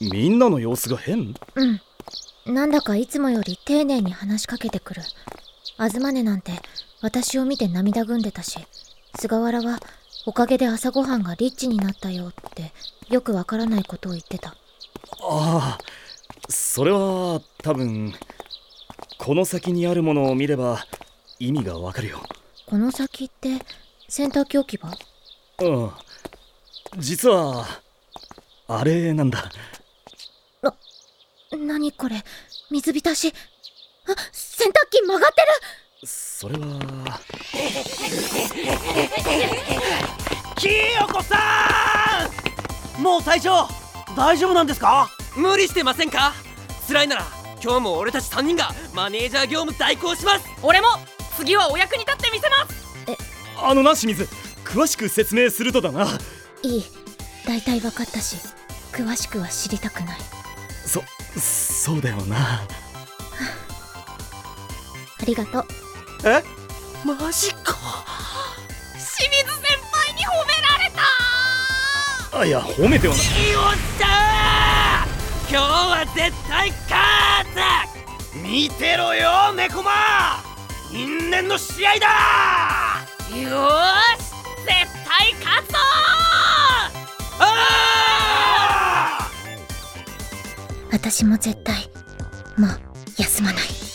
みんなの様子が変？うん。なんだかいつもより丁寧に話しかけてくる。東根なんて私を見て涙ぐんでたし菅原はおかげで朝ごはんがリッチになったよってよくわからないことを言ってた。ああそれは多分この先にあるものを見れば意味がわかるよ。この先って洗濯機置き場？うん。実はあれなんだ何これ？水浸し？あ洗濯機曲がってる！それは。キヨコさん！もう最初大丈夫なんですか？無理してませんか？辛いなら今日も俺たち3人がマネージャー業務代行します！俺も次はお役に立ってみせます！あのな清水詳しく説明するとだな。いい。大体分かったし詳しくは知りたくない。そそうだよな。ありがとう。え？マジか。清水先輩に褒められた。あいや褒めてはな。よっしゃー今日は絶対勝つ。見てろよ猫マ因縁の試合だ私も絶対もう休まない。